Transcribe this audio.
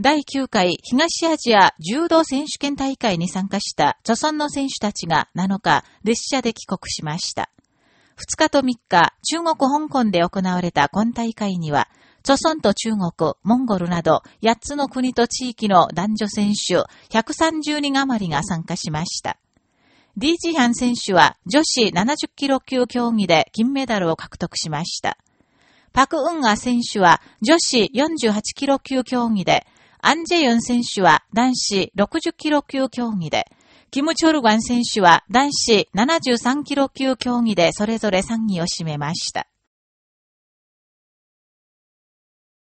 第9回東アジア柔道選手権大会に参加した著村の選手たちが7日、列車で帰国しました。2日と3日、中国香港で行われた今大会には、著村と中国、モンゴルなど8つの国と地域の男女選手130人余りが参加しました。リー・ジハン選手は女子70キロ級競技で金メダルを獲得しました。パク・ウンガ選手は女子48キロ級競技でアンジェヨン選手は男子60キロ級競技で、キム・チョルガン選手は男子73キロ級競技でそれぞれ3位を占めました。